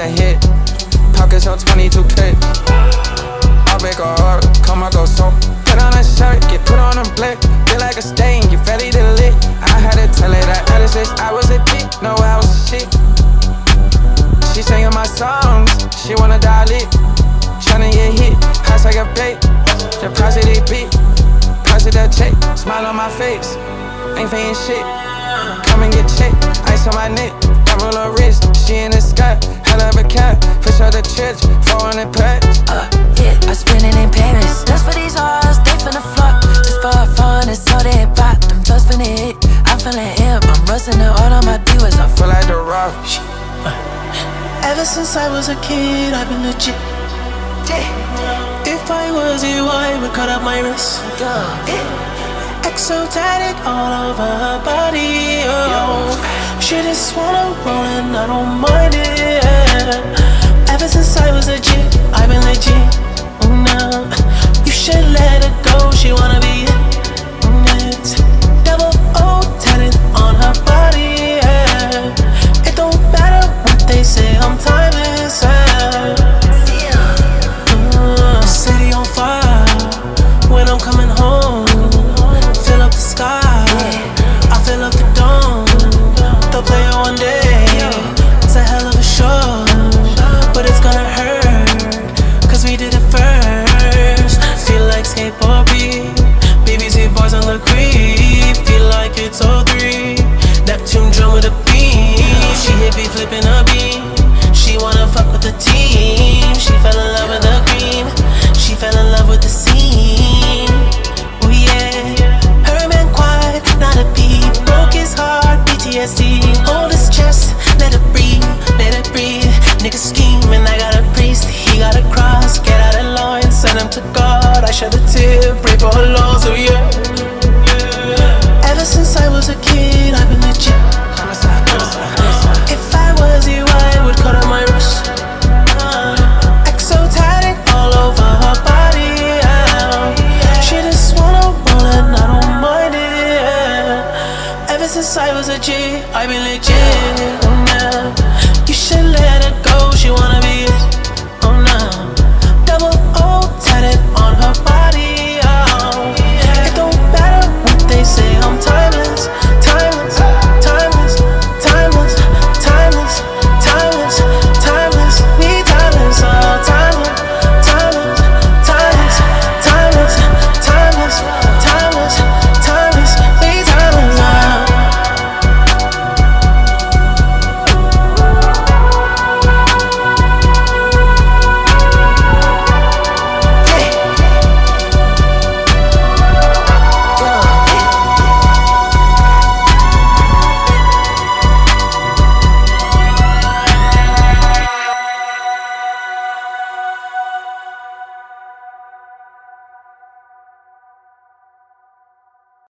the head. Pockets on 22 clip. I'll make a heart, come I go so. Put on a shirt, get put on a blick. Feel like a stain, you fairly lit. I had to tell her that at six, I was a dick. No, I was a shit. She singing my songs, she wanna die lit. Tryna get hit, high like a bait. Deposit it beat, that check. Smile on my face, ain't paying shit. Come and get checked, ice on my neck. Diamond on wrist, she in the sky. A fish out the church, 400 packs. Uh, yeah, I spend it in Paris. Just for these hoes, they finna fuck. Just for fun, it's so they pop. Them just finna hit. I'm feeling hip, I'm rusting the all of my divas. I Feel like the rock. Ever since I was a kid, I've been legit. If I was you, I would cut up my wrist. Exotic all over her body. Oh. She just wanna roll and I don't mind it. Since I was a G, I've been legit. Oh, no. You should let her go, she wanna be I've been legit.